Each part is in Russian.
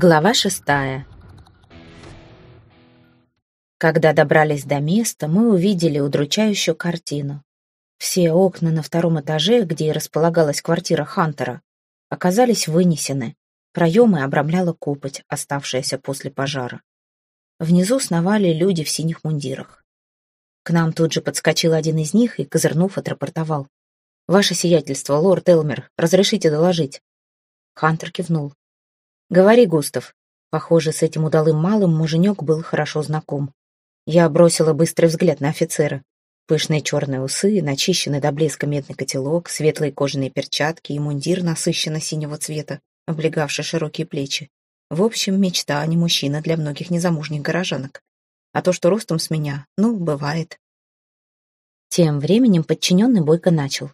Глава шестая. Когда добрались до места, мы увидели удручающую картину. Все окна на втором этаже, где и располагалась квартира Хантера, оказались вынесены. Проемы обрамляла копоть, оставшаяся после пожара. Внизу сновали люди в синих мундирах. К нам тут же подскочил один из них и, козырнув, отрапортовал. «Ваше сиятельство, лорд Элмер, разрешите доложить?» Хантер кивнул. «Говори, Густав». Похоже, с этим удалым малым муженек был хорошо знаком. Я бросила быстрый взгляд на офицера. Пышные черные усы, начищенный до блеска медный котелок, светлые кожаные перчатки и мундир насыщенно-синего цвета, облегавший широкие плечи. В общем, мечта, а не мужчина для многих незамужних горожанок. А то, что ростом с меня, ну, бывает. Тем временем подчиненный бойко начал.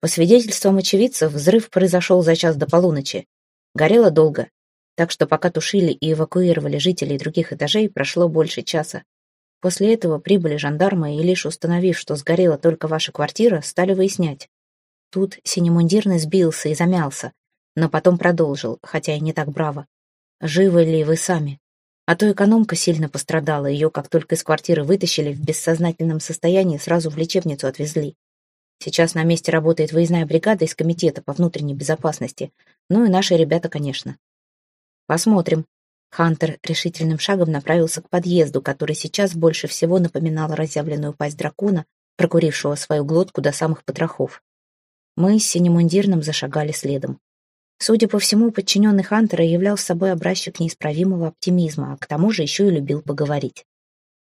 По свидетельствам очевидцев, взрыв произошел за час до полуночи. Горело долго, так что пока тушили и эвакуировали жителей других этажей, прошло больше часа. После этого прибыли жандармы и, лишь установив, что сгорела только ваша квартира, стали выяснять. Тут синемундирный сбился и замялся, но потом продолжил, хотя и не так браво. «Живы ли вы сами?» А то экономка сильно пострадала, ее как только из квартиры вытащили, в бессознательном состоянии сразу в лечебницу отвезли. Сейчас на месте работает выездная бригада из комитета по внутренней безопасности. Ну и наши ребята, конечно. Посмотрим. Хантер решительным шагом направился к подъезду, который сейчас больше всего напоминал разъявленную пасть дракона, прокурившего свою глотку до самых потрохов. Мы с синемундирным зашагали следом. Судя по всему, подчиненный Хантера являл собой образчик неисправимого оптимизма, а к тому же еще и любил поговорить.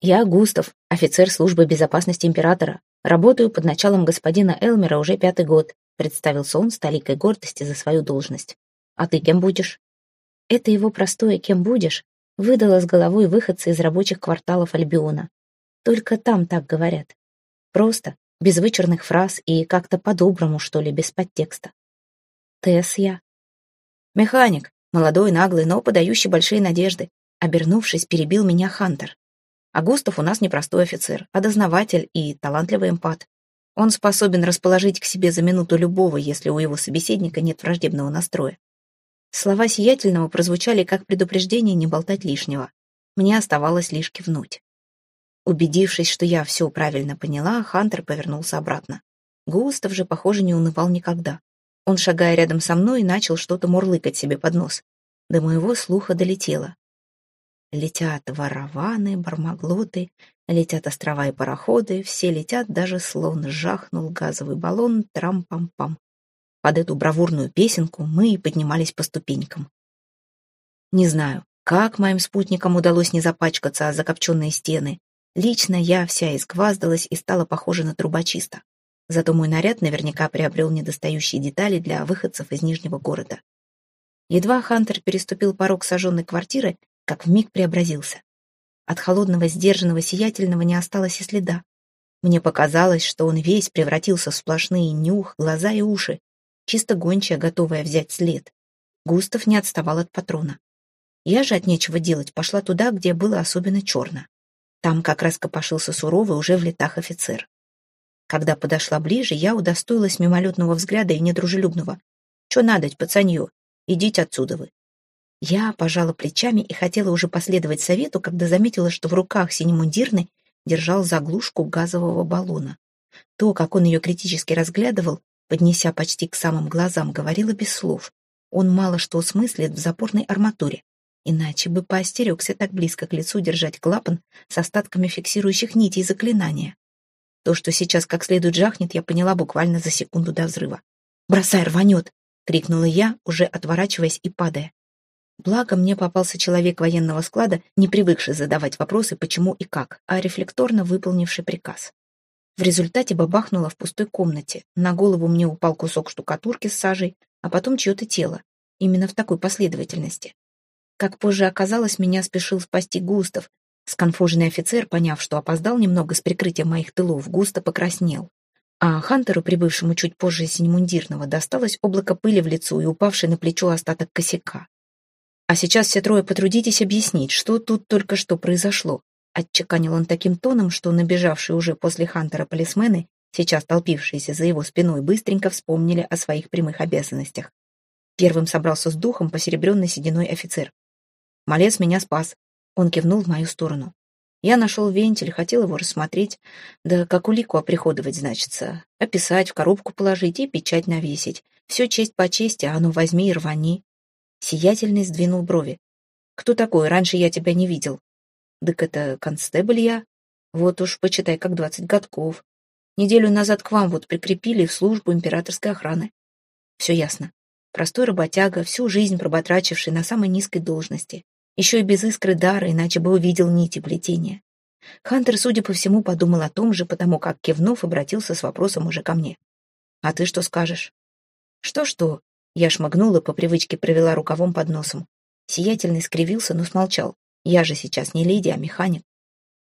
«Я Густав, офицер службы безопасности императора. Работаю под началом господина Элмера уже пятый год», представился он с толикой гордости за свою должность. «А ты кем будешь?» Это его простое «кем будешь» выдало с головой выходца из рабочих кварталов Альбиона. Только там так говорят. Просто, без вычурных фраз и как-то по-доброму, что ли, без подтекста. Тесс я. Механик, молодой, наглый, но подающий большие надежды. Обернувшись, перебил меня Хантер. А Густав у нас не простой офицер, а дознаватель и талантливый эмпат. Он способен расположить к себе за минуту любого, если у его собеседника нет враждебного настроя. Слова сиятельного прозвучали как предупреждение не болтать лишнего. Мне оставалось лишь кивнуть. Убедившись, что я все правильно поняла, Хантер повернулся обратно. Густав же, похоже, не унывал никогда. Он, шагая рядом со мной, начал что-то мурлыкать себе под нос. До моего слуха долетело. Летят ворованы, бармаглоты, летят острова и пароходы, все летят, даже словно жахнул газовый баллон, трам-пам-пам. Под эту бравурную песенку мы и поднимались по ступенькам. Не знаю, как моим спутникам удалось не запачкаться о закопченные стены. Лично я вся изгваздалась и стала похожа на трубочиста. Зато мой наряд наверняка приобрел недостающие детали для выходцев из Нижнего города. Едва Хантер переступил порог сожженной квартиры, как вмиг преобразился. От холодного, сдержанного, сиятельного не осталось и следа. Мне показалось, что он весь превратился в сплошные нюх, глаза и уши, чисто гончая, готовая взять след. Густав не отставал от патрона. Я же от нечего делать пошла туда, где было особенно черно. Там как раз копошился суровый уже в летах офицер. Когда подошла ближе, я удостоилась мимолетного взгляда и недружелюбного. «Чё надоть, пацанье? Идите отсюда вы». Я пожала плечами и хотела уже последовать совету, когда заметила, что в руках синемундирный держал заглушку газового баллона. То, как он ее критически разглядывал, поднеся почти к самым глазам, говорила без слов. Он мало что смыслит в запорной арматуре. Иначе бы поостерегся так близко к лицу держать клапан с остатками фиксирующих нитей заклинания. То, что сейчас как следует жахнет, я поняла буквально за секунду до взрыва. «Бросай, рванет!» — крикнула я, уже отворачиваясь и падая. Благо, мне попался человек военного склада, не привыкший задавать вопросы почему и как, а рефлекторно выполнивший приказ. В результате бабахнуло в пустой комнате. На голову мне упал кусок штукатурки с сажей, а потом чье-то тело. Именно в такой последовательности. Как позже оказалось, меня спешил спасти Густав. Сконфуженный офицер, поняв, что опоздал немного с прикрытием моих тылов, густо покраснел. А Хантеру, прибывшему чуть позже синемундирного, досталось облако пыли в лицо и упавший на плечо остаток косяка. А сейчас все трое потрудитесь объяснить, что тут только что произошло. Отчеканил он таким тоном, что набежавшие уже после Хантера полисмены, сейчас толпившиеся за его спиной, быстренько вспомнили о своих прямых обязанностях. Первым собрался с духом посеребренный сединой офицер. Малец меня спас. Он кивнул в мою сторону. Я нашел вентиль, хотел его рассмотреть, да как улику оприходовать, значится. Описать, в коробку положить и печать навесить. Все честь по чести, а ну возьми и рвани. Сиятельный сдвинул брови. «Кто такой? Раньше я тебя не видел». «Дык это констебль я. Вот уж, почитай, как двадцать годков. Неделю назад к вам вот прикрепили в службу императорской охраны. Все ясно. Простой работяга, всю жизнь проботрачивший на самой низкой должности. Еще и без искры дара, иначе бы увидел нити плетения. Хантер, судя по всему, подумал о том же, потому как, кивнув, обратился с вопросом уже ко мне. «А ты что скажешь?» «Что-что?» Я шмыгнула, по привычке провела рукавом под носом. Сиятельный скривился, но смолчал. Я же сейчас не леди, а механик.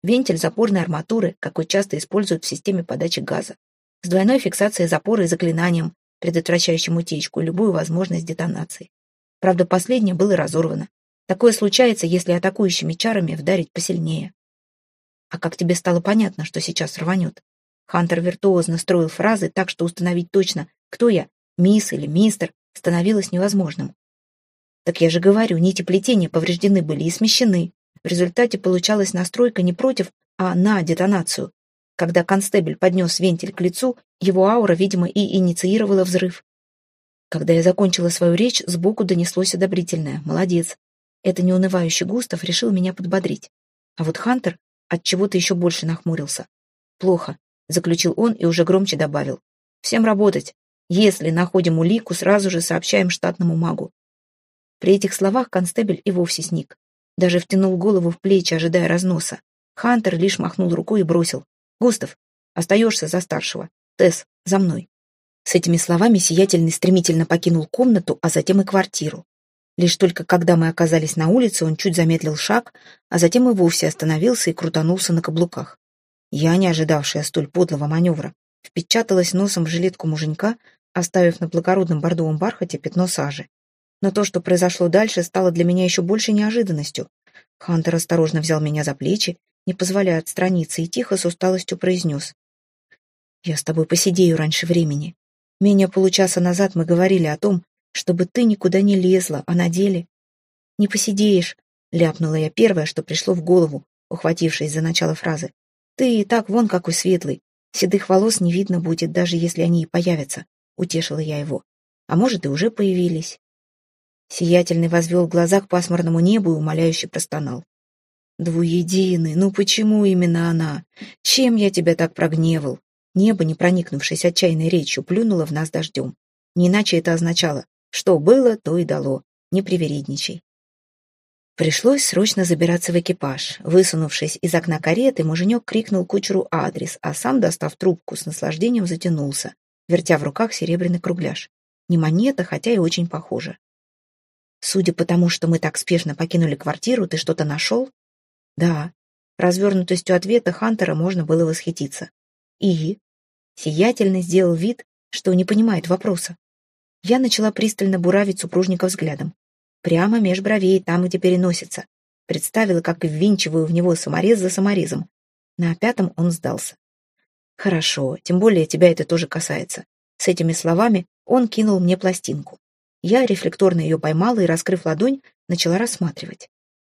Вентиль запорной арматуры, какой часто используют в системе подачи газа. С двойной фиксацией запора и заклинанием, предотвращающим утечку и любую возможность детонации. Правда, последнее было разорвано. Такое случается, если атакующими чарами вдарить посильнее. А как тебе стало понятно, что сейчас рванет? Хантер виртуозно строил фразы так, что установить точно, кто я, мисс или мистер, становилось невозможным. Так я же говорю, нити плетения повреждены были и смещены. В результате получалась настройка не против, а на детонацию. Когда констебль поднес вентиль к лицу, его аура, видимо, и инициировала взрыв. Когда я закончила свою речь, сбоку донеслось одобрительное «молодец». Это неунывающий Густав решил меня подбодрить. А вот Хантер от чего то еще больше нахмурился. «Плохо», — заключил он и уже громче добавил. «Всем работать. Если находим улику, сразу же сообщаем штатному магу». При этих словах констебль и вовсе сник. Даже втянул голову в плечи, ожидая разноса. Хантер лишь махнул рукой и бросил. «Густав, остаешься за старшего. Тесс, за мной». С этими словами Сиятельный стремительно покинул комнату, а затем и квартиру. Лишь только когда мы оказались на улице, он чуть замедлил шаг, а затем и вовсе остановился и крутанулся на каблуках. Я, не ожидавшая столь подлого маневра, впечаталась носом в жилетку муженька, оставив на благородном бордовом бархате пятно сажи. Но то, что произошло дальше, стало для меня еще большей неожиданностью. Хантер осторожно взял меня за плечи, не позволяя отстраниться, и тихо с усталостью произнес. «Я с тобой посидею раньше времени. Менее получаса назад мы говорили о том, чтобы ты никуда не лезла, а на деле...» «Не посидеешь», — ляпнула я первое, что пришло в голову, ухватившись за начало фразы. «Ты и так вон какой светлый. Седых волос не видно будет, даже если они и появятся», — утешила я его. «А может, и уже появились». Сиятельный возвел глаза к пасмурному небу и умоляюще простонал. «Двуединый, ну почему именно она? Чем я тебя так прогневал?» Небо, не проникнувшись отчаянной речью, плюнуло в нас дождем. Не иначе это означало, что было, то и дало. Не привередничай. Пришлось срочно забираться в экипаж. Высунувшись из окна кареты, муженек крикнул кучеру адрес, а сам, достав трубку, с наслаждением затянулся, вертя в руках серебряный кругляш. Не монета, хотя и очень похоже. Судя по тому, что мы так спешно покинули квартиру, ты что-то нашел? Да. Развернутостью ответа Хантера можно было восхититься. И? Сиятельно сделал вид, что не понимает вопроса. Я начала пристально буравить супружника взглядом. Прямо меж бровей, там, где переносится. Представила, как ввинчиваю в него саморез за саморезом. На пятом он сдался. «Хорошо, тем более тебя это тоже касается». С этими словами он кинул мне пластинку. Я рефлекторно ее поймала и, раскрыв ладонь, начала рассматривать.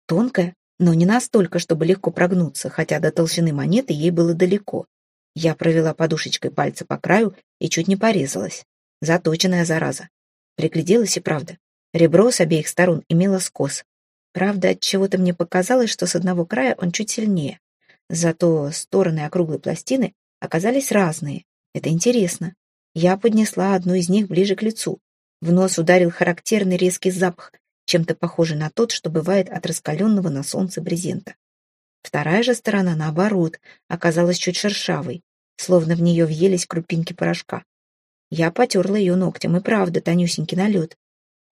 Тонкая, но не настолько, чтобы легко прогнуться, хотя до толщины монеты ей было далеко. Я провела подушечкой пальца по краю и чуть не порезалась. Заточенная зараза. Пригляделась и правда. Ребро с обеих сторон имело скос. Правда, от чего то мне показалось, что с одного края он чуть сильнее. Зато стороны округлой пластины оказались разные. Это интересно. Я поднесла одну из них ближе к лицу. В нос ударил характерный резкий запах, чем-то похожий на тот, что бывает от раскаленного на солнце брезента. Вторая же сторона, наоборот, оказалась чуть шершавой, словно в нее въелись крупинки порошка. Я потерла ее ногтем, и правда, тонюсенький налет.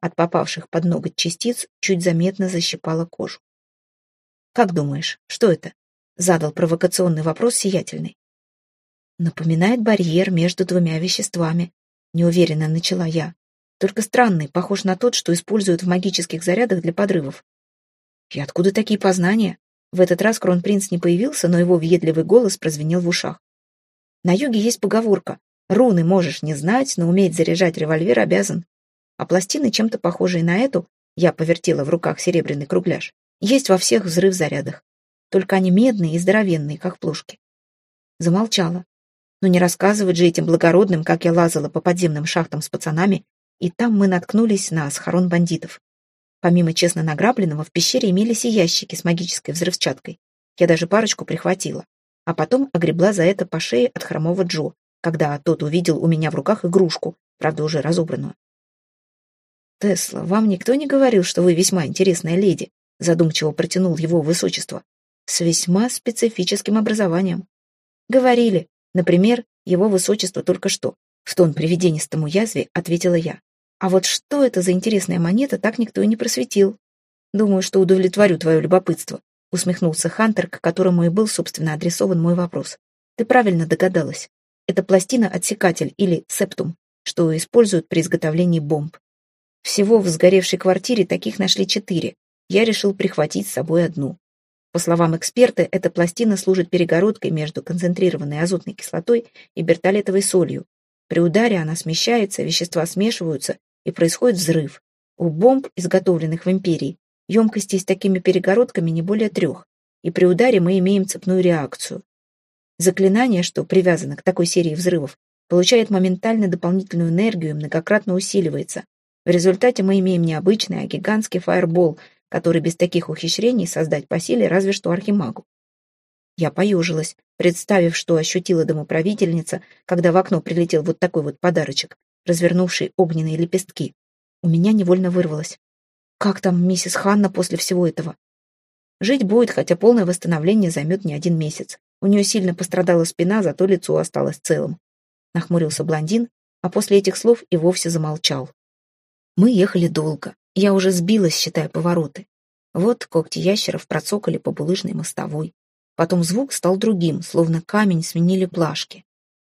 От попавших под ноготь частиц чуть заметно защипала кожу. «Как думаешь, что это?» — задал провокационный вопрос сиятельный. «Напоминает барьер между двумя веществами», — неуверенно начала я. Только странный, похож на тот, что используют в магических зарядах для подрывов. И откуда такие познания? В этот раз кронпринц не появился, но его въедливый голос прозвенел в ушах. На юге есть поговорка «Руны можешь не знать, но уметь заряжать револьвер обязан». а пластины, чем-то похожие на эту, я повертела в руках серебряный кругляш, есть во всех взрыв-зарядах. Только они медные и здоровенные, как плошки. Замолчала. Но не рассказывать же этим благородным, как я лазала по подземным шахтам с пацанами, и там мы наткнулись на схорон бандитов. Помимо честно награбленного, в пещере имелись и ящики с магической взрывчаткой. Я даже парочку прихватила. А потом огребла за это по шее от хромого Джо, когда тот увидел у меня в руках игрушку, правда, уже разобранную. «Тесла, вам никто не говорил, что вы весьма интересная леди?» задумчиво протянул его высочество. «С весьма специфическим образованием». «Говорили. Например, его высочество только что». В тон привиденистому язве ответила я. «А вот что это за интересная монета, так никто и не просветил. Думаю, что удовлетворю твое любопытство», усмехнулся Хантер, к которому и был, собственно, адресован мой вопрос. «Ты правильно догадалась. Это пластина-отсекатель или септум, что используют при изготовлении бомб. Всего в сгоревшей квартире таких нашли четыре. Я решил прихватить с собой одну. По словам эксперта, эта пластина служит перегородкой между концентрированной азотной кислотой и бертолетовой солью. При ударе она смещается, вещества смешиваются, и происходит взрыв. У бомб, изготовленных в империи, емкостей с такими перегородками не более трех, и при ударе мы имеем цепную реакцию. Заклинание, что привязано к такой серии взрывов, получает моментально дополнительную энергию и многократно усиливается, в результате мы имеем не обычный, а гигантский фаербол, который без таких ухищрений создать по силе разве что архимагу. Я поежилась, представив, что ощутила домоправительница, когда в окно прилетел вот такой вот подарочек, развернувший огненные лепестки. У меня невольно вырвалось. Как там миссис Ханна после всего этого? Жить будет, хотя полное восстановление займет не один месяц. У нее сильно пострадала спина, зато лицо осталось целым. Нахмурился блондин, а после этих слов и вовсе замолчал. Мы ехали долго. Я уже сбилась, считая повороты. Вот когти ящеров процокали по булыжной мостовой. Потом звук стал другим, словно камень сменили плашки.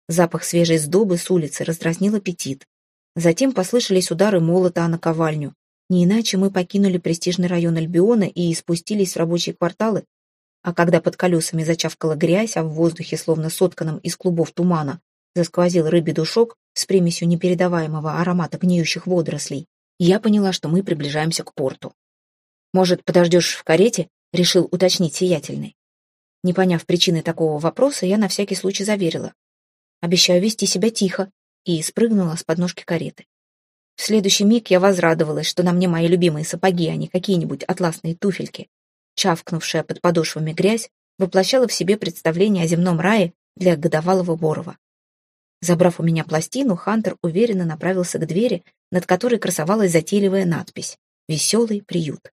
Запах свежей сдобы с улицы раздразнил аппетит. Затем послышались удары молота о наковальню. Не иначе мы покинули престижный район Альбиона и спустились в рабочие кварталы. А когда под колесами зачавкала грязь, а в воздухе, словно сотканном из клубов тумана, засквозил рыбий душок с примесью непередаваемого аромата гниющих водорослей, я поняла, что мы приближаемся к порту. «Может, подождешь в карете?» — решил уточнить сиятельный. Не поняв причины такого вопроса, я на всякий случай заверила. «Обещаю вести себя тихо», и спрыгнула с подножки кареты. В следующий миг я возрадовалась, что на мне мои любимые сапоги, а не какие-нибудь атласные туфельки. Чавкнувшая под подошвами грязь воплощала в себе представление о земном рае для годовалого Борова. Забрав у меня пластину, Хантер уверенно направился к двери, над которой красовалась затейливая надпись «Веселый приют».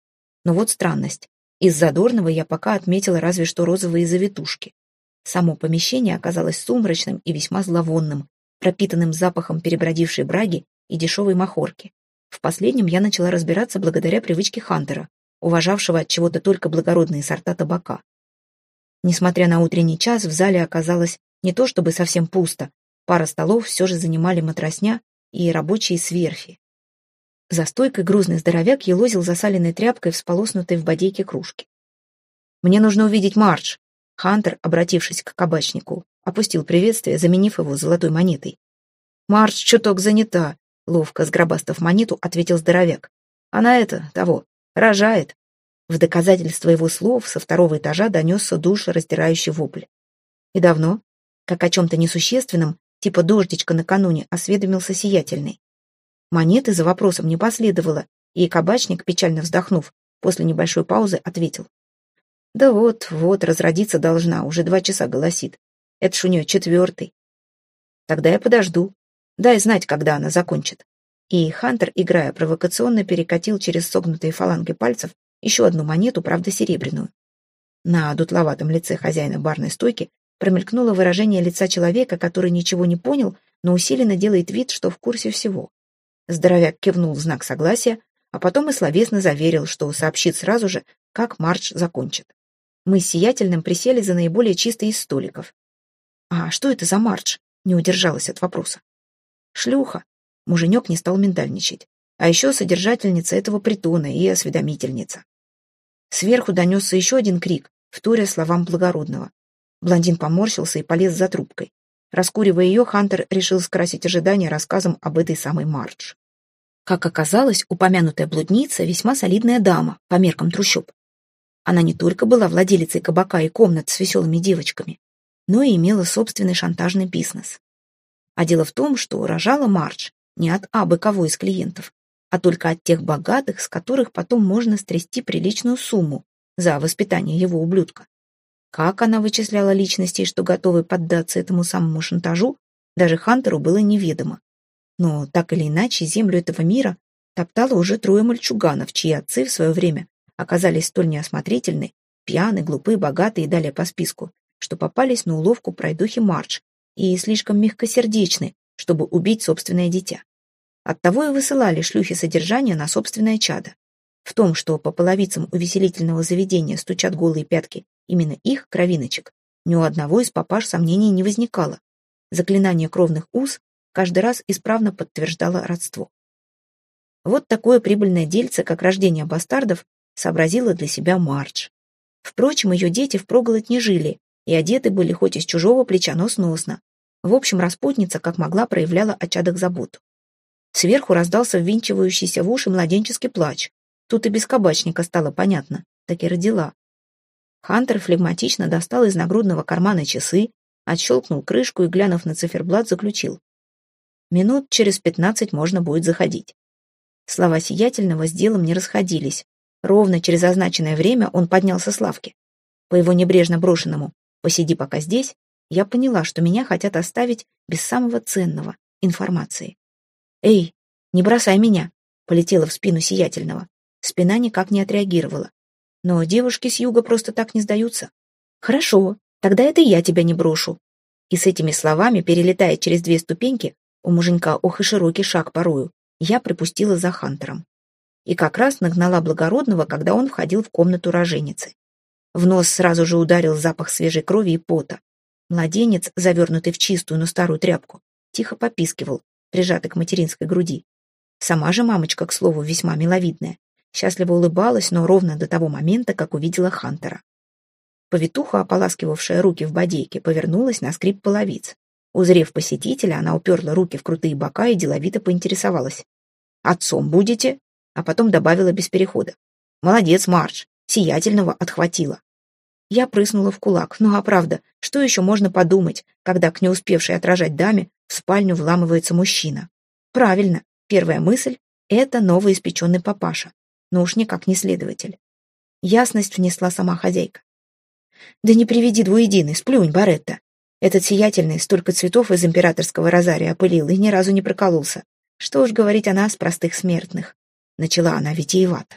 Но вот странность. Из задорного я пока отметила разве что розовые завитушки. Само помещение оказалось сумрачным и весьма зловонным, пропитанным запахом перебродившей браги и дешевой махорки. В последнем я начала разбираться благодаря привычке Хантера, уважавшего от чего-то только благородные сорта табака. Несмотря на утренний час, в зале оказалось не то чтобы совсем пусто, пара столов все же занимали матросня и рабочие сверфи. За стойкой грузный здоровяк елозил засаленной тряпкой в сполоснутой в бодейке кружке. «Мне нужно увидеть Мардж!» Хантер, обратившись к кабачнику, опустил приветствие, заменив его золотой монетой. «Мардж чуток занята», — ловко сгробастав монету, ответил здоровяк. «Она это, того, рожает». В доказательство его слов со второго этажа донесся душераздирающий вопль. И давно, как о чем-то несущественном, типа дождичка накануне, осведомился сиятельный. Монеты за вопросом не последовало, и кабачник, печально вздохнув, после небольшой паузы ответил. «Да вот, вот, разродиться должна, уже два часа голосит. Это ж у нее четвертый. Тогда я подожду. Дай знать, когда она закончит». И Хантер, играя провокационно, перекатил через согнутые фаланги пальцев еще одну монету, правда серебряную. На дутловатом лице хозяина барной стойки промелькнуло выражение лица человека, который ничего не понял, но усиленно делает вид, что в курсе всего. Здоровяк кивнул в знак согласия, а потом и словесно заверил, что сообщит сразу же, как марш закончит. Мы с Сиятельным присели за наиболее чистый из столиков. «А что это за марш?» — не удержалась от вопроса. «Шлюха». Муженек не стал миндальничать. А еще содержательница этого притона и осведомительница. Сверху донесся еще один крик, вторя словам благородного. Блондин поморщился и полез за трубкой. Раскуривая ее, Хантер решил скрасить ожидания рассказом об этой самой Мардж. Как оказалось, упомянутая блудница весьма солидная дама по меркам трущоб. Она не только была владелицей кабака и комнат с веселыми девочками, но и имела собственный шантажный бизнес. А дело в том, что рожала Мардж не от абы кого из клиентов, а только от тех богатых, с которых потом можно стрясти приличную сумму за воспитание его ублюдка. Как она вычисляла личностей, что готовы поддаться этому самому шантажу, даже Хантеру было неведомо. Но так или иначе землю этого мира топтало уже трое мальчуганов, чьи отцы в свое время оказались столь неосмотрительны, пьяны, глупы, богатые и далее по списку, что попались на уловку пройдухи Мардж и слишком мягкосердечны, чтобы убить собственное дитя. Оттого и высылали шлюхи содержания на собственное чадо. В том, что по половицам увеселительного заведения стучат голые пятки именно их, кровиночек, ни у одного из папаш сомнений не возникало. Заклинание кровных уз каждый раз исправно подтверждало родство. Вот такое прибыльное дельце, как рождение бастардов, сообразила для себя Мардж. Впрочем, ее дети впроголодь не жили, и одеты были хоть из чужого плеча, но сносно. В общем, распутница, как могла, проявляла о чадах заботу. Сверху раздался ввинчивающийся в уши младенческий плач. Тут и без кабачника стало понятно, так и родила. Хантер флегматично достал из нагрудного кармана часы, отщелкнул крышку и, глянув на циферблат, заключил. Минут через пятнадцать можно будет заходить. Слова сиятельного с делом не расходились. Ровно через означенное время он поднялся с лавки. По его небрежно брошенному «посиди пока здесь» я поняла, что меня хотят оставить без самого ценного — информации. «Эй, не бросай меня!» — полетела в спину сиятельного. Спина никак не отреагировала. Но девушки с юга просто так не сдаются. «Хорошо, тогда это я тебя не брошу». И с этими словами, перелетая через две ступеньки, у муженька ох и широкий шаг порою. Я припустила за Хантером. И как раз нагнала благородного, когда он входил в комнату роженицы. В нос сразу же ударил запах свежей крови и пота. Младенец, завернутый в чистую, но старую тряпку, тихо попискивал, прижатый к материнской груди. Сама же мамочка, к слову, весьма миловидная, счастливо улыбалась, но ровно до того момента, как увидела Хантера. Повитуха, ополаскивавшая руки в бодейке, повернулась на скрип половиц. Узрев посетителя, она уперла руки в крутые бока и деловито поинтересовалась. «Отцом будете?» А потом добавила без перехода. «Молодец, Мардж, сиятельного отхватила». Я прыснула в кулак. Ну а правда, что еще можно подумать, когда к неуспевшей отражать даме в спальню вламывается мужчина? Правильно, первая мысль — это новоиспеченный папаша. Но уж никак не следователь. Ясность внесла сама хозяйка. «Да не приведи двуединый, сплюнь, Баретта. Этот сиятельный столько цветов из императорского розария опылил и ни разу не прокололся. Что уж говорить о нас, простых смертных. Начала она витиевато.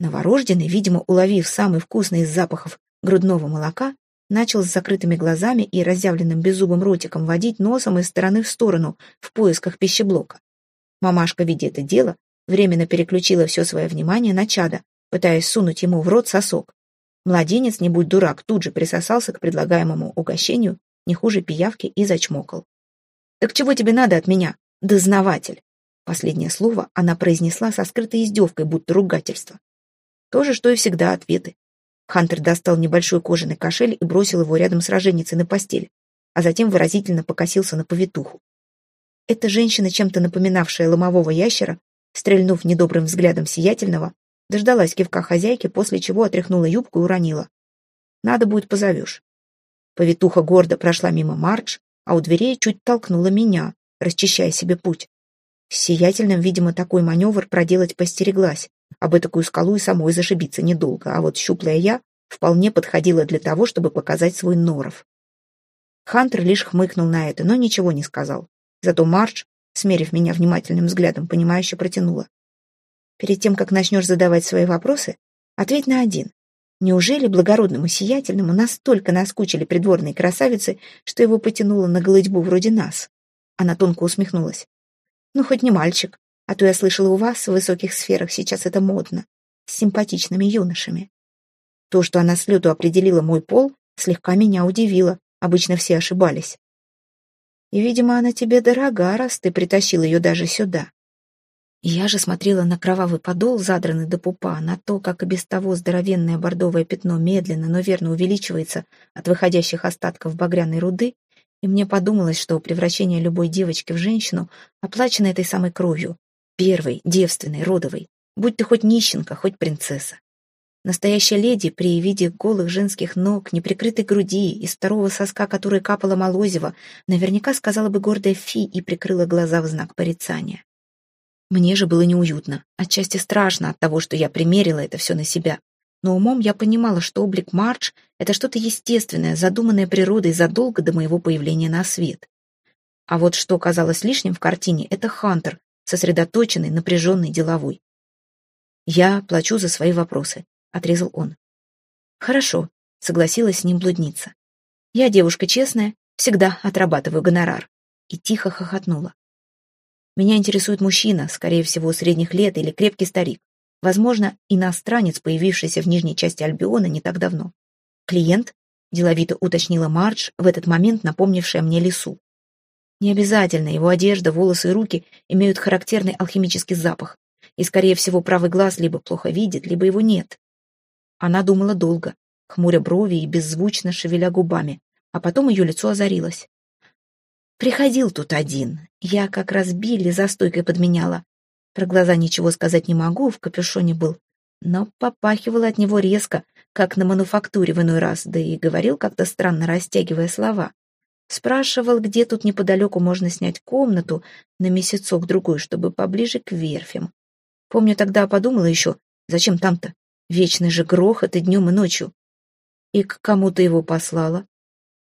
Новорожденный, видимо, уловив самый вкусный из запахов грудного молока, начал с закрытыми глазами и разъявленным беззубым ротиком водить носом из стороны в сторону в поисках пищеблока. Мамашка, видя это дело, временно переключила все свое внимание на чада, пытаясь сунуть ему в рот сосок. Младенец, не будь дурак, тут же присосался к предлагаемому угощению, не хуже пиявки, и зачмокал. «Так чего тебе надо от меня, дознаватель?» Последнее слово она произнесла со скрытой издевкой, будто ругательство. То же, что и всегда, ответы. Хантер достал небольшой кожаный кошель и бросил его рядом с роженицей на постель, а затем выразительно покосился на повитуху. Эта женщина, чем-то напоминавшая ломового ящера, стрельнув недобрым взглядом сиятельного, Дождалась кивка хозяйки, после чего отряхнула юбку и уронила. «Надо будет, позовешь». Повитуха гордо прошла мимо Мардж, а у дверей чуть толкнула меня, расчищая себе путь. С сиятельным, видимо, такой маневр проделать постереглась. Об такую скалу и самой зашибиться недолго, а вот щуплая я вполне подходила для того, чтобы показать свой норов. Хантер лишь хмыкнул на это, но ничего не сказал. Зато Мардж, смерив меня внимательным взглядом, понимающе протянула. Перед тем, как начнешь задавать свои вопросы, ответь на один. Неужели благородному сиятельному настолько наскучили придворные красавицы, что его потянуло на голытьбу вроде нас? Она тонко усмехнулась. Ну, хоть не мальчик, а то я слышала, у вас в высоких сферах сейчас это модно, с симпатичными юношами. То, что она с лету определила мой пол, слегка меня удивило, обычно все ошибались. И, видимо, она тебе дорога, раз ты притащил ее даже сюда. Я же смотрела на кровавый подол, задранный до пупа, на то, как и без того здоровенное бордовое пятно медленно, но верно увеличивается от выходящих остатков багряной руды, и мне подумалось, что превращение любой девочки в женщину оплачено этой самой кровью, Первой, девственной, родовой. Будь ты хоть нищенка, хоть принцесса. Настоящая леди при виде голых женских ног, неприкрытой груди, из второго соска, который капала молозива, наверняка сказала бы гордая фи и прикрыла глаза в знак порицания. Мне же было неуютно, отчасти страшно от того, что я примерила это все на себя. Но умом я понимала, что облик Мардж — это что-то естественное, задуманное природой задолго до моего появления на свет. А вот что казалось лишним в картине — это Хантер, сосредоточенный, напряженный, деловой. Я плачу за свои вопросы отрезал он. «Хорошо», — согласилась с ним блудница. «Я девушка честная, всегда отрабатываю гонорар». И тихо хохотнула. «Меня интересует мужчина, скорее всего, средних лет или крепкий старик. Возможно, иностранец, появившийся в нижней части Альбиона не так давно. Клиент?» — деловито уточнила Мардж, в этот момент напомнившая мне лесу. Не обязательно, его одежда, волосы и руки имеют характерный алхимический запах, и, скорее всего, правый глаз либо плохо видит, либо его нет. Она думала долго, хмуря брови и беззвучно шевеля губами, а потом ее лицо озарилось. «Приходил тут один. Я как раз Билли за стойкой подменяла. Про глаза ничего сказать не могу, в капюшоне был. Но попахивало от него резко, как на мануфактуре в иной раз, да и говорил как-то странно, растягивая слова. Спрашивал, где тут неподалеку можно снять комнату на месяцок-другой, чтобы поближе к верфям. Помню, тогда подумала еще, зачем там-то? Вечный же грохот и днем, и ночью. И к кому ты его послала?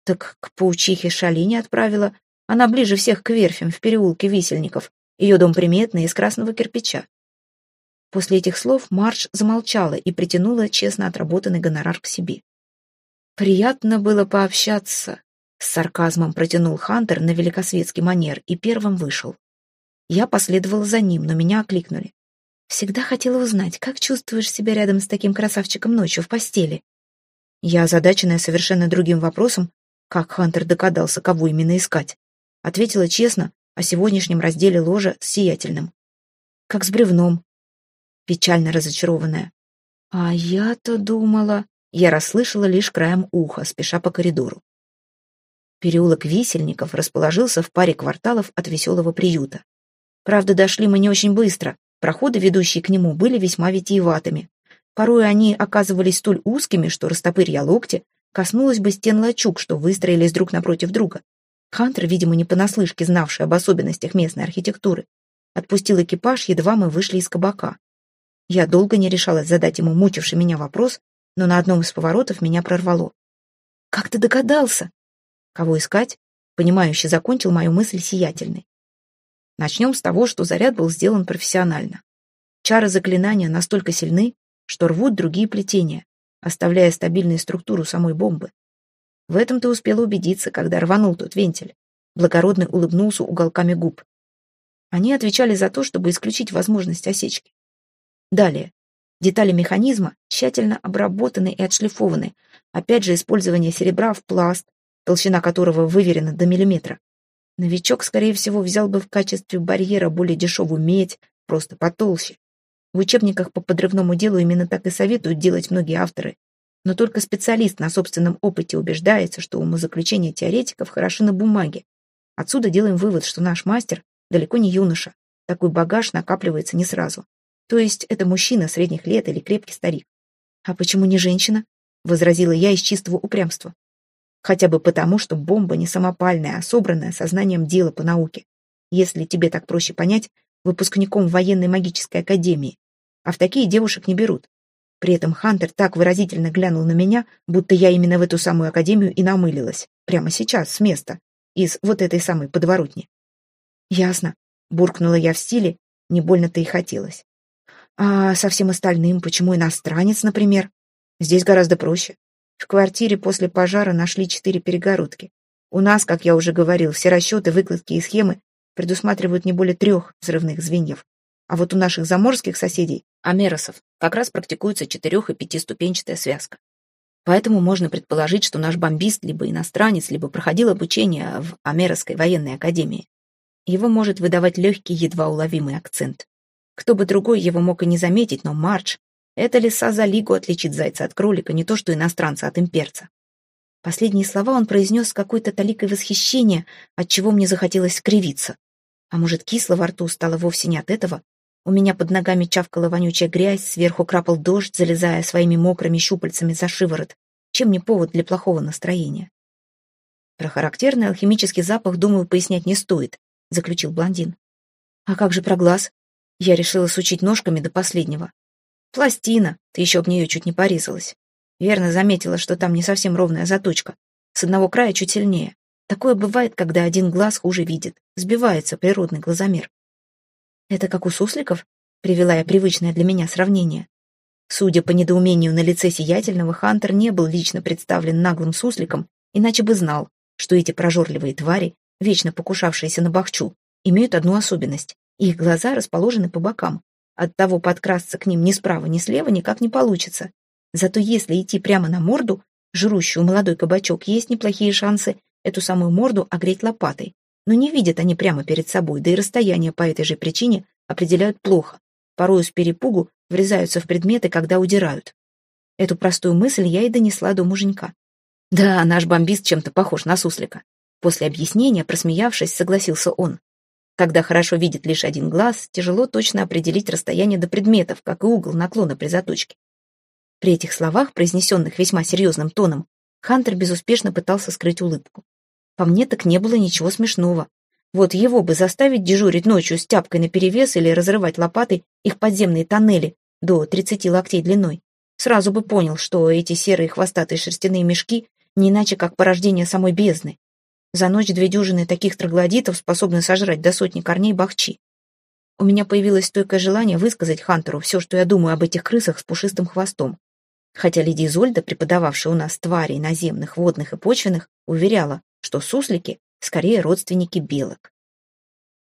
Так к паучихе Шалине отправила. Она ближе всех к верфям, в переулке Висельников. Ее дом приметный, из красного кирпича. После этих слов Марш замолчала и притянула честно отработанный гонорар к себе. «Приятно было пообщаться», — с сарказмом протянул Хантер на великосветский манер и первым вышел. Я последовала за ним, но меня окликнули. Всегда хотела узнать, как чувствуешь себя рядом с таким красавчиком ночью в постели. Я, озадаченная совершенно другим вопросом, как Хантер догадался, кого именно искать, ответила честно о сегодняшнем разделе ложа с сиятельным. Как с бревном. Печально разочарованная. А я-то думала... Я расслышала лишь краем уха, спеша по коридору. Переулок Висельников расположился в паре кварталов от веселого приюта. Правда, дошли мы не очень быстро, Проходы, ведущие к нему, были весьма витиеватыми. Порой они оказывались столь узкими, что, растопырья локти, коснулась бы стен лачуг, что выстроились друг напротив друга. Хантер, видимо, не понаслышке знавший об особенностях местной архитектуры, отпустил экипаж, едва мы вышли из кабака. Я долго не решалась задать ему мучивший меня вопрос, но на одном из поворотов меня прорвало. «Как ты догадался?» «Кого искать?» Понимающе закончил мою мысль сиятельный. Начнем с того, что заряд был сделан профессионально. Чары заклинания настолько сильны, что рвут другие плетения, оставляя стабильную структуру самой бомбы. В этом ты успела убедиться, когда рванул тот вентиль. Благородный улыбнулся уголками губ. Они отвечали за то, чтобы исключить возможность осечки. Далее. Детали механизма тщательно обработаны и отшлифованы. Опять же, использование серебра в пласт, толщина которого выверена до миллиметра. Новичок, скорее всего, взял бы в качестве барьера более дешевую медь, просто потолще. В учебниках по подрывному делу именно так и советуют делать многие авторы. Но только специалист на собственном опыте убеждается, что умозаключения теоретиков хороши на бумаге. Отсюда делаем вывод, что наш мастер далеко не юноша. Такой багаж накапливается не сразу. То есть это мужчина средних лет или крепкий старик. «А почему не женщина?» — возразила я из чистого упрямства. Хотя бы потому, что бомба не самопальная, а собранная сознанием дела по науке. Если тебе так проще понять, выпускником военной магической академии. А в такие девушек не берут. При этом Хантер так выразительно глянул на меня, будто я именно в эту самую академию и намылилась. Прямо сейчас, с места. Из вот этой самой подворотни. «Ясно», — буркнула я в стиле, не больно-то и хотелось. «А со всем остальным, почему иностранец, например? Здесь гораздо проще. В квартире после пожара нашли четыре перегородки. У нас, как я уже говорил, все расчеты, выкладки и схемы предусматривают не более трех взрывных звеньев. А вот у наших заморских соседей, амеросов, как раз практикуется четырех- и пятиступенчатая связка. Поэтому можно предположить, что наш бомбист либо иностранец, либо проходил обучение в Амеровской военной академии. Его может выдавать легкий, едва уловимый акцент. Кто бы другой его мог и не заметить, но Мардж эта лиса за лигу отличит зайца от кролика, не то что иностранца от имперца. Последние слова он произнес с какой-то толикой восхищения, от чего мне захотелось скривиться. А может, кисло во рту стало вовсе не от этого, У меня под ногами чавкала вонючая грязь, сверху крапал дождь, залезая своими мокрыми щупальцами за шиворот. Чем не повод для плохого настроения? Про характерный алхимический запах, думаю, пояснять не стоит, заключил блондин. А как же про глаз? Я решила сучить ножками до последнего. Пластина, ты еще об нее чуть не порезалась. Верно заметила, что там не совсем ровная заточка. С одного края чуть сильнее. Такое бывает, когда один глаз хуже видит. Сбивается природный глазомер. «Это как у сусликов?» — привела я привычное для меня сравнение. Судя по недоумению на лице сиятельного, Хантер не был лично представлен наглым сусликом, иначе бы знал, что эти прожорливые твари, вечно покушавшиеся на бахчу, имеют одну особенность. Их глаза расположены по бокам. Оттого подкрасться к ним ни справа, ни слева никак не получится. Зато если идти прямо на морду, жрущую молодой кабачок, есть неплохие шансы эту самую морду огреть лопатой, но не видят они прямо перед собой, да и расстояние по этой же причине определяют плохо. Порою с перепугу врезаются в предметы, когда удирают. Эту простую мысль я и донесла до муженька. Да, наш бомбист чем-то похож на суслика. После объяснения, просмеявшись, согласился он. Когда хорошо видит лишь один глаз, тяжело точно определить расстояние до предметов, как и угол наклона при заточке. При этих словах, произнесенных весьма серьезным тоном, Хантер безуспешно пытался скрыть улыбку. По мне так не было ничего смешного. Вот его бы заставить дежурить ночью с тяпкой наперевес или разрывать лопатой их подземные тоннели до 30 локтей длиной. Сразу бы понял, что эти серые хвостатые шерстяные мешки не иначе как порождение самой бездны. За ночь две дюжины таких троглодитов способны сожрать до сотни корней бахчи. У меня появилось стойкое желание высказать Хантеру все, что я думаю об этих крысах с пушистым хвостом. Хотя леди Изольда, преподававшая у нас тварей наземных, водных и почвенных, уверяла, что суслики скорее родственники белок.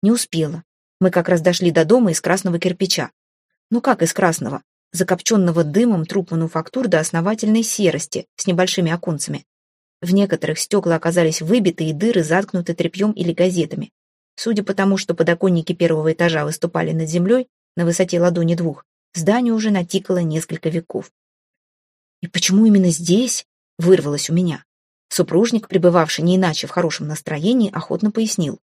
Не успела. Мы как раз дошли до дома из красного кирпича. Ну как из красного? Закопченного дымом труп мануфактур до основательной серости с небольшими оконцами. В некоторых стекла оказались выбиты и дыры заткнуты тряпьем или газетами. Судя по тому, что подоконники первого этажа выступали над землей на высоте ладони двух, здание уже натикало несколько веков. «И почему именно здесь?» — вырвалось у меня. Супружник, пребывавший не иначе в хорошем настроении, охотно пояснил.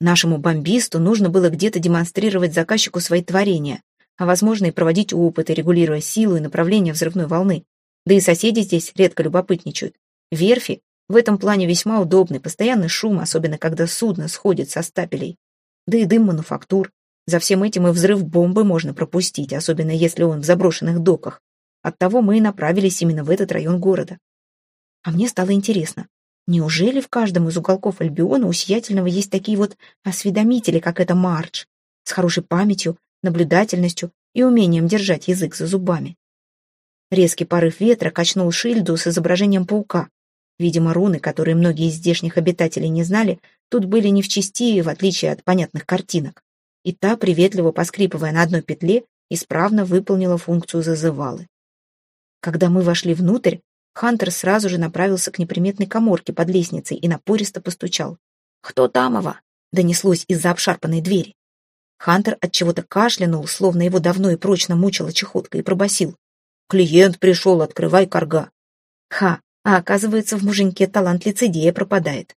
Нашему бомбисту нужно было где-то демонстрировать заказчику свои творения, а, возможно, и проводить опыты, регулируя силу и направление взрывной волны. Да и соседи здесь редко любопытничают. Верфи в этом плане весьма удобны, постоянный шум, особенно когда судно сходит со стапелей. Да и дым мануфактур. За всем этим и взрыв бомбы можно пропустить, особенно если он в заброшенных доках. Оттого мы и направились именно в этот район города. А мне стало интересно, неужели в каждом из уголков Альбиона у Сиятельного есть такие вот осведомители, как это Мардж, с хорошей памятью, наблюдательностью и умением держать язык за зубами? Резкий порыв ветра качнул шильду с изображением паука. Видимо, руны, которые многие из здешних обитателей не знали, тут были не в чести, в отличие от понятных картинок. И та, приветливо поскрипывая на одной петле, исправно выполнила функцию зазывалы. Когда мы вошли внутрь, Хантер сразу же направился к неприметной коморке под лестницей и напористо постучал. «Кто тамова?» — донеслось из-за обшарпанной двери. Хантер от чего то кашлянул, словно его давно и прочно мучила чехотка, и пробасил. «Клиент пришел, открывай карга». Ха, а оказывается, в муженьке талант лицедея пропадает.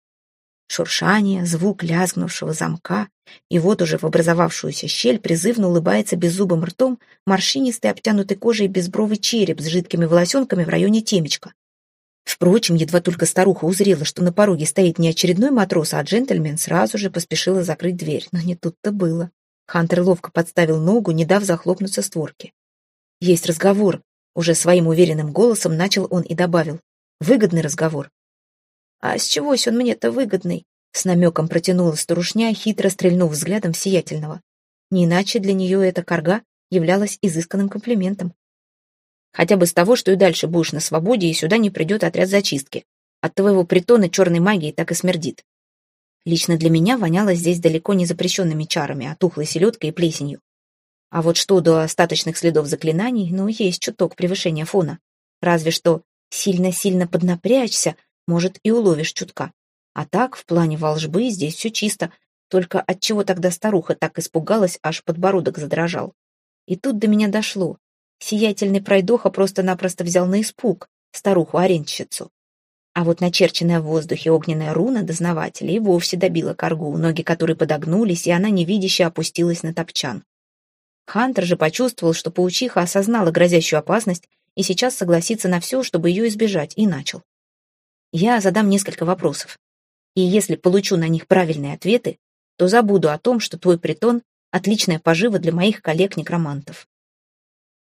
Шуршание, звук лязгнувшего замка, и вот уже в образовавшуюся щель призывно улыбается беззубым ртом морщинистый, обтянутый кожей безбровый череп с жидкими волосенками в районе темечка. Впрочем, едва только старуха узрела, что на пороге стоит не очередной матрос, а джентльмен, сразу же поспешила закрыть дверь. Но не тут-то было. Хантер ловко подставил ногу, не дав захлопнуться створки. «Есть разговор», — уже своим уверенным голосом начал он и добавил. «Выгодный разговор. «А с чегось он мне-то выгодный?» С намеком протянула старушня, хитро стрельнув взглядом сиятельного. Не иначе для нее эта корга являлась изысканным комплиментом. «Хотя бы с того, что и дальше будешь на свободе, и сюда не придет отряд зачистки. От твоего притона черной магии так и смердит». Лично для меня воняло здесь далеко не запрещенными чарами, а тухлой селедкой и плесенью. А вот что до остаточных следов заклинаний, ну, есть чуток превышения фона. Разве что сильно-сильно поднапрячься — может, и уловишь чутка. А так, в плане волжбы, здесь все чисто. Только отчего тогда старуха так испугалась, аж подбородок задрожал. И тут до меня дошло. Сиятельный пройдоха просто-напросто взял на испуг старуху-аренщицу. А вот начерченная в воздухе огненная руна дознавателя и вовсе добила коргу, ноги которой подогнулись, и она невидяще опустилась на топчан. Хантер же почувствовал, что паучиха осознала грозящую опасность и сейчас согласится на все, чтобы ее избежать, и начал. Я задам несколько вопросов. И если получу на них правильные ответы, то забуду о том, что твой притон — отличная пожива для моих коллег-некромантов.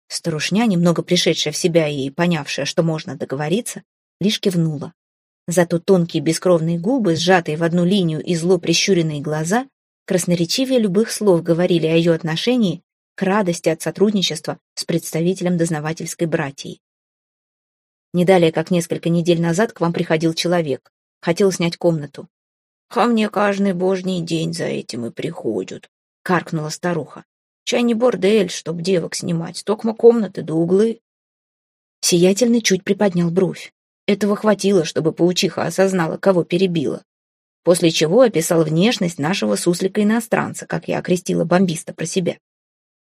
Старушня, немного пришедшая в себя и понявшая, что можно договориться, лишь кивнула. Зато тонкие бескровные губы, сжатые в одну линию и зло прищуренные глаза, красноречивее любых слов говорили о ее отношении к радости от сотрудничества с представителем дознавательской братьей. Не далее, как несколько недель назад, к вам приходил человек. Хотел снять комнату. «А мне каждый божний день за этим и приходят», — каркнула старуха. «Чай не бордель, чтоб девок снимать, токмо комнаты да углы». Сиятельный чуть приподнял бровь. Этого хватило, чтобы паучиха осознала, кого перебила. После чего описал внешность нашего суслика-иностранца, как я окрестила бомбиста про себя.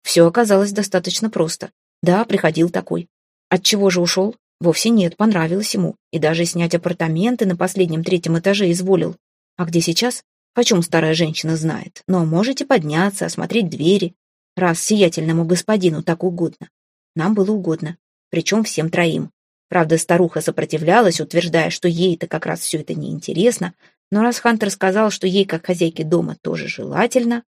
Все оказалось достаточно просто. Да, приходил такой. От чего же ушел? Вовсе нет, понравилось ему. И даже снять апартаменты на последнем третьем этаже изволил. А где сейчас? Почем старая женщина знает. Но можете подняться, осмотреть двери. Раз сиятельному господину так угодно. Нам было угодно. Причем всем троим. Правда, старуха сопротивлялась, утверждая, что ей-то как раз все это неинтересно. Но раз Хантер сказал, что ей, как хозяйке дома, тоже желательно...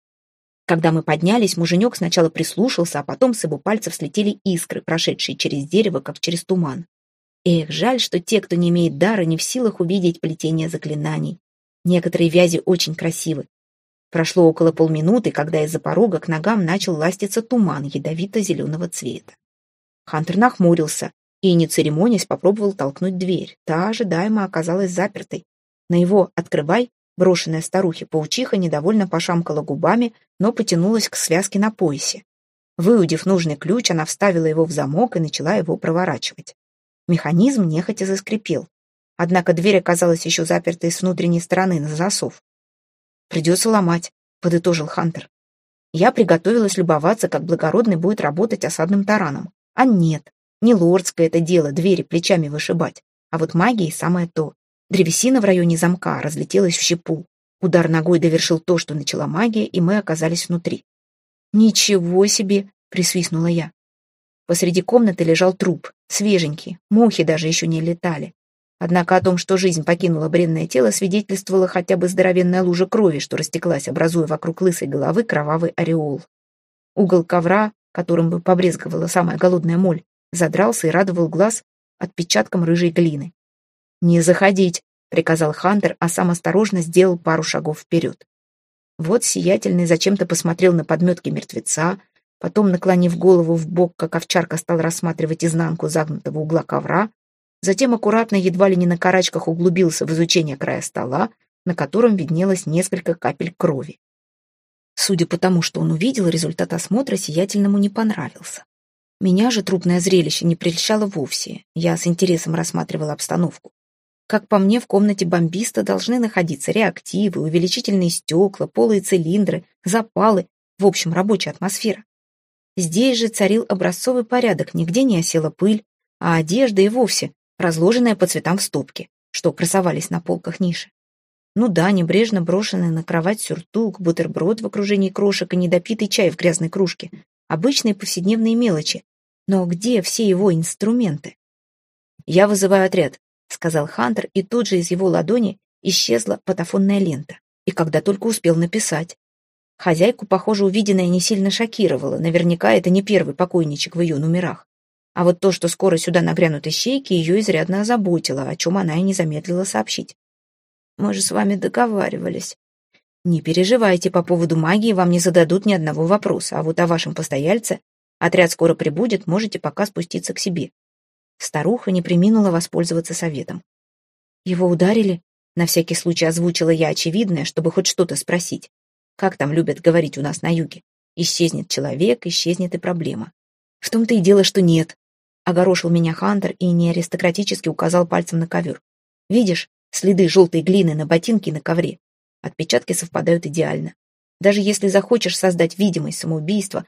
Когда мы поднялись, муженек сначала прислушался, а потом с его пальцев слетели искры, прошедшие через дерево, как через туман. Эх, жаль, что те, кто не имеет дара, не в силах увидеть плетение заклинаний. Некоторые вязи очень красивы. Прошло около полминуты, когда из-за порога к ногам начал ластиться туман ядовито-зеленого цвета. Хантер нахмурился и, не церемонясь, попробовал толкнуть дверь. Та ожидаемо оказалась запертой. На его «открывай» брошенная старухе паучиха недовольно пошамкала губами, но потянулась к связке на поясе. Выудив нужный ключ, она вставила его в замок и начала его проворачивать. Механизм нехотя заскрипел. Однако дверь оказалась еще запертой с внутренней стороны на засов. «Придется ломать», — подытожил Хантер. Я приготовилась любоваться, как благородный будет работать осадным тараном. А нет, не лордское это дело двери плечами вышибать. А вот магией самое то. Древесина в районе замка разлетелась в щепу. Удар ногой довершил то, что начала магия, и мы оказались внутри. «Ничего себе!» — присвистнула я. Посреди комнаты лежал труп, свеженький, мухи даже еще не летали. Однако о том, что жизнь покинула бренное тело, свидетельствовала хотя бы здоровенная лужа крови, что растеклась, образуя вокруг лысой головы кровавый ореол. Угол ковра, которым бы побрезговала самая голодная моль, задрался и радовал глаз отпечатком рыжей глины. «Не заходить», — приказал Хантер, а сам осторожно сделал пару шагов вперед. Вот сиятельный зачем-то посмотрел на подметки мертвеца, Потом, наклонив голову в бок, как овчарка стал рассматривать изнанку загнутого угла ковра, затем аккуратно, едва ли не на карачках, углубился в изучение края стола, на котором виднелось несколько капель крови. Судя по тому, что он увидел, результат осмотра сиятельному не понравился. Меня же трупное зрелище не прельщало вовсе. Я с интересом рассматривала обстановку. Как по мне, в комнате бомбиста должны находиться реактивы, увеличительные стекла, полые цилиндры, запалы, в общем, рабочая атмосфера. Здесь же царил образцовый порядок, нигде не осела пыль, а одежда и вовсе разложенная по цветам в стопке, что красовались на полках ниши. Ну да, небрежно брошенный на кровать сюртук, бутерброд в окружении крошек и недопитый чай в грязной кружке. Обычные повседневные мелочи. Но где все его инструменты? «Я вызываю отряд», — сказал Хантер, и тут же из его ладони исчезла патефонная лента. И когда только успел написать. Хозяйку, похоже, увиденное не сильно шокировало. Наверняка это не первый покойничек в ее номерах. А вот то, что скоро сюда нагрянут ищейки, ее изрядно озаботило, о чем она и не замедлила сообщить. «Мы же с вами договаривались». «Не переживайте, по поводу магии вам не зададут ни одного вопроса, а вот о вашем постояльце отряд скоро прибудет, можете пока спуститься к себе». Старуха не приминула воспользоваться советом. «Его ударили?» На всякий случай озвучила я очевидное, чтобы хоть что-то спросить. Как там любят говорить у нас на юге? Исчезнет человек, исчезнет и проблема. В том-то и дело, что нет. Огорошил меня Хантер и не аристократически указал пальцем на ковер. Видишь, следы желтой глины на ботинке и на ковре. Отпечатки совпадают идеально. Даже если захочешь создать видимость самоубийства,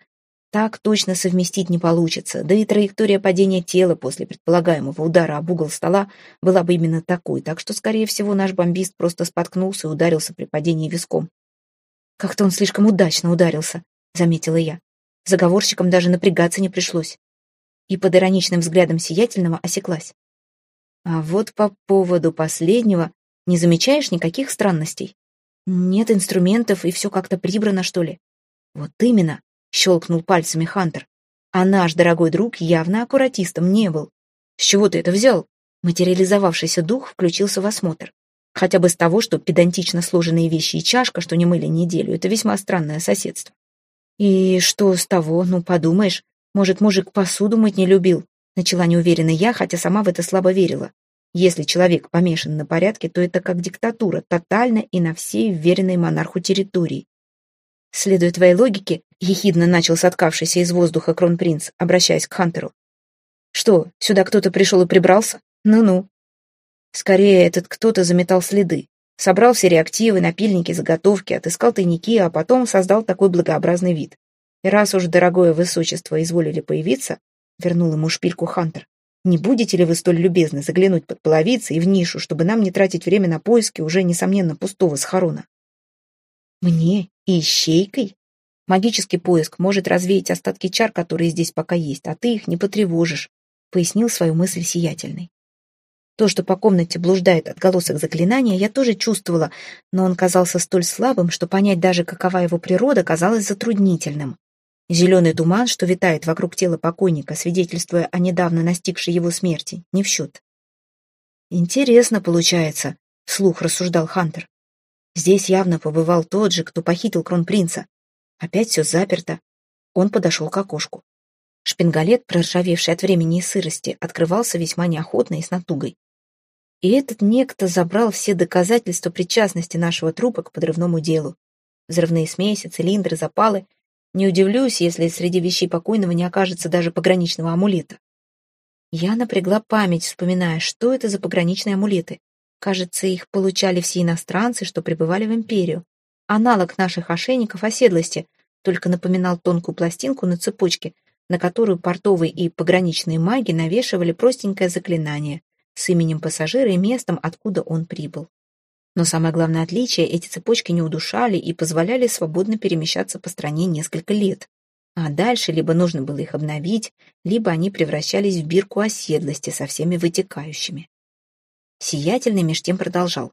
так точно совместить не получится, да и траектория падения тела после предполагаемого удара об угол стола была бы именно такой, так что, скорее всего, наш бомбист просто споткнулся и ударился при падении виском. «Как-то он слишком удачно ударился», — заметила я. Заговорщикам даже напрягаться не пришлось. И под ироничным взглядом сиятельного осеклась. А вот по поводу последнего не замечаешь никаких странностей? Нет инструментов, и все как-то прибрано, что ли? Вот именно, щелкнул пальцами Хантер. А наш дорогой друг явно аккуратистом не был. С чего ты это взял? Материализовавшийся дух включился в осмотр. Хотя бы с того, что педантично сложенные вещи и чашка, что не мыли неделю, это весьма странное соседство. И что с того, ну подумаешь, может, мужик посуду мыть не любил, Начала неуверенно я, хотя сама в это слабо верила. Если человек помешан на порядке, то это как диктатура, тотально и на всей вверенной монарху территории. Следуя твоей логике, ехидно начал соткавшийся из воздуха кронпринц, обращаясь к Хантеру. Что, сюда кто-то пришел и прибрался? Ну-ну. Скорее, этот кто-то заметал следы. Собрал все реактивы, напильники, заготовки, отыскал тайники, а потом создал такой благообразный вид. И раз уж дорогое высочество изволили появиться, вернул ему шпильку Хантер. «Не будете ли вы столь любезны заглянуть под половицы и в нишу, чтобы нам не тратить время на поиски уже, несомненно, пустого схорона?» «Мне? И ищейкой?» «Магический поиск может развеять остатки чар, которые здесь пока есть, а ты их не потревожишь», — пояснил свою мысль сиятельный. То, что по комнате блуждает отголосок заклинания, я тоже чувствовала, но он казался столь слабым, что понять даже, какова его природа, казалось затруднительным. Зеленый туман, что витает вокруг тела покойника, свидетельствуя о недавно настигшей его смерти, не в счет. «Интересно получается», — вслух рассуждал Хантер. «Здесь явно побывал тот же, кто похитил кронпринца. Опять все заперто». Он подошел к окошку. Шпингалет, проржавевший от времени и сырости, открывался весьма неохотно и с натугой. И этот некто забрал все доказательства причастности нашего трупа к подрывному делу. Взрывные смеси, цилиндры, запалы — не удивлюсь, если среди вещей покойного не окажется даже пограничного амулета. Я напрягла память, вспоминая, что это за пограничные амулеты. Кажется, их получали все иностранцы, что пребывали в империю. Аналог наших ошейников оседлости, только напоминал тонкую пластинку на цепочке, на которую портовые и пограничные маги навешивали простенькое заклинание с именем пассажира и местом, откуда он прибыл. Но самое главное отличие, эти цепочки не удушали и позволяли свободно перемещаться по стране несколько лет. А дальше либо нужно было их обновить, либо они превращались в бирку оседлости со всеми вытекающими. Сиятельный меж тем продолжал.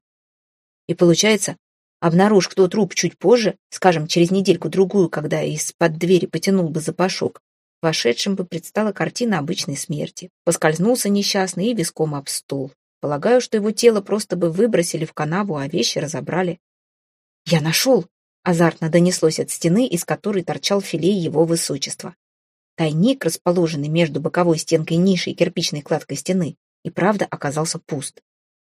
И получается, обнаружь кто труп чуть позже, скажем, через недельку-другую, когда из-под двери потянул бы запашок, вошедшим бы предстала картина обычной смерти. Поскользнулся несчастный и виском об стол. Полагаю, что его тело просто бы выбросили в канаву, а вещи разобрали. «Я нашел!» — азартно донеслось от стены, из которой торчал филей его высочества. Тайник, расположенный между боковой стенкой ниши и кирпичной кладкой стены, и правда оказался пуст.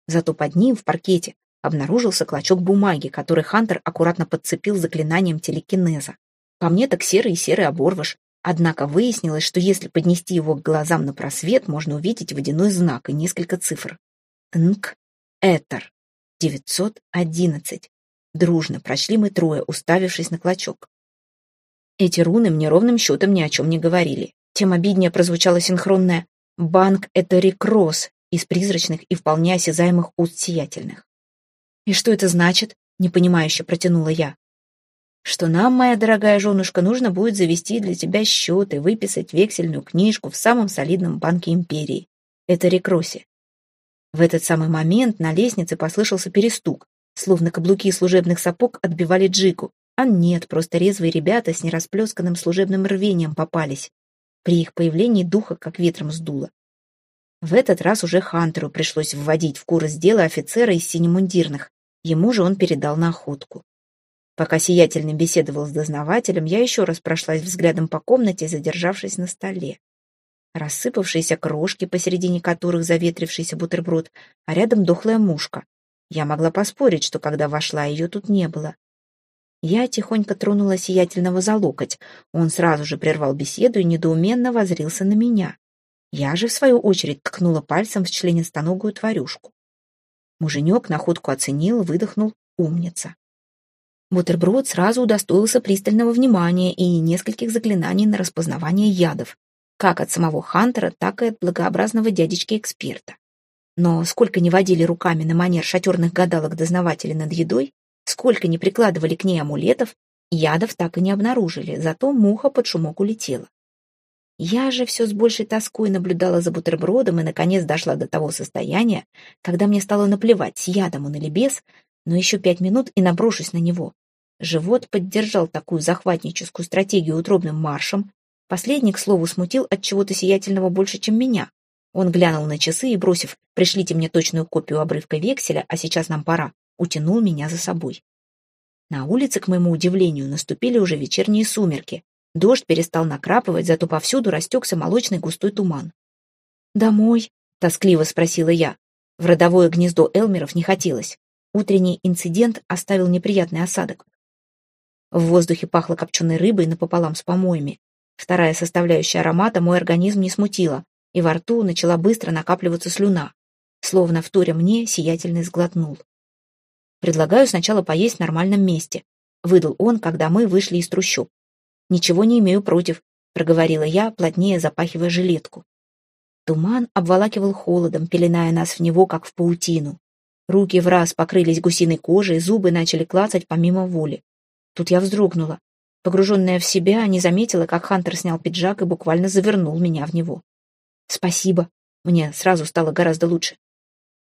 Зато под ним, в паркете, обнаружился клочок бумаги, который Хантер аккуратно подцепил заклинанием телекинеза. По мне так серый и серый оборвыш, однако выяснилось, что если поднести его к глазам на просвет, можно увидеть водяной знак и несколько цифр. Нк, Этер, 911. Дружно прочли мы трое, уставившись на клочок. Эти руны мне ровным счетом ни о чем не говорили. Тем обиднее прозвучало синхронное «Банк — это рекросс» из призрачных и вполне осязаемых уст сиятельных. «И что это значит?» — непонимающе протянула я. «Что нам, моя дорогая женушка, нужно будет завести для тебя счет и выписать вексельную книжку в самом солидном банке империи. Это рекроссе. В этот самый момент на лестнице послышался перестук, словно каблуки служебных сапог отбивали джику. А нет, просто резвые ребята с нерасплесканным служебным рвением попались. При их появлении духа как ветром сдуло. В этот раз уже Хантеру пришлось вводить в курс дела офицера из синемундирных. Ему же он передал на охотку. Пока сиятельно беседовал с дознавателем, я еще раз прошлась взглядом по комнате, задержавшись на столе рассыпавшиеся крошки, посередине которых заветрившийся бутерброд, а рядом дохлая мушка. Я могла поспорить, что когда вошла, ее тут не было. Я тихонько тронула сиятельного за локоть. Он сразу же прервал беседу и недоуменно возрился на меня. Я же, в свою очередь, ткнула пальцем в членистоногую тварюшку. Муженек находку оценил, выдохнул «умница». Бутерброд сразу удостоился пристального внимания и нескольких заклинаний на распознавание ядов, как от самого Хантера, так и от благообразного дядечки-эксперта. Но сколько не водили руками на манер шатерных гадалок дознавателей над едой, сколько не прикладывали к ней амулетов, Ядов так и не обнаружили, зато муха под шумок улетела. Я же все с большей тоской наблюдала за бутербродом и, наконец, дошла до того состояния, когда мне стало наплевать, ядом он или без, но еще пять минут и наброшусь на него. Живот поддержал такую захватническую стратегию утробным маршем. Последний, к слову, смутил от чего-то сиятельного больше, чем меня. Он глянул на часы и, бросив «пришлите мне точную копию обрывка векселя, а сейчас нам пора», утянул меня за собой. На улице, к моему удивлению, наступили уже вечерние сумерки. Дождь перестал накрапывать, зато повсюду растекся молочный густой туман. «Домой?» — тоскливо спросила я. В родовое гнездо Элмеров не хотелось. Утренний инцидент оставил неприятный осадок. В воздухе пахло копченой рыбой напополам с помоями. Вторая составляющая аромата мой организм не смутила, и во рту начала быстро накапливаться слюна. Словно вторя мне, сиятельный сглотнул. Предлагаю сначала поесть в нормальном месте», — выдал он, когда мы вышли из трущоб. «Ничего не имею против», — проговорила я, плотнее запахивая жилетку. Туман обволакивал холодом, пеленая нас в него, как в паутину. Руки в раз покрылись гусиной кожей, зубы начали клацать помимо воли. Тут я вздрогнула. Погруженная в себя, не заметила, как Хантер снял пиджак и буквально завернул меня в него. «Спасибо. Мне сразу стало гораздо лучше.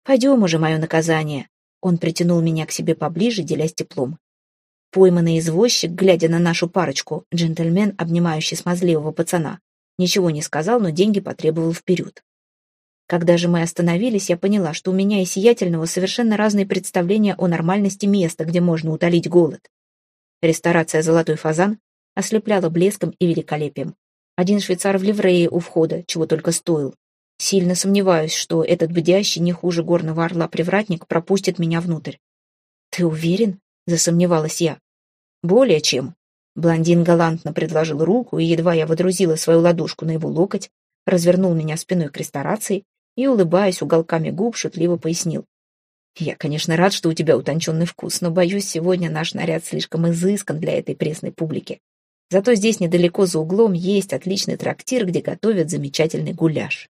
Пойдем уже мое наказание. Он притянул меня к себе поближе, делясь теплом. Пойманный извозчик, глядя на нашу парочку, джентльмен, обнимающий смазливого пацана, ничего не сказал, но деньги потребовал вперед. Когда же мы остановились, я поняла, что у меня и Сиятельного совершенно разные представления о нормальности места, где можно утолить голод. Ресторация «Золотой фазан» ослепляла блеском и великолепием. Один швейцар в ливрее у входа, чего только стоил. Сильно сомневаюсь, что этот бдящий не хуже горного орла-привратник пропустит меня внутрь. «Ты уверен?» — засомневалась я. «Более чем». Блондин галантно предложил руку, и едва я водрузила свою ладошку на его локоть, развернул меня спиной к ресторации и, улыбаясь уголками губ, шутливо пояснил. «Я, конечно, рад, что у тебя утонченный вкус, но, боюсь, сегодня наш наряд слишком изыскан для этой пресной публики. Зато здесь недалеко за углом есть отличный трактир, где готовят замечательный гуляш».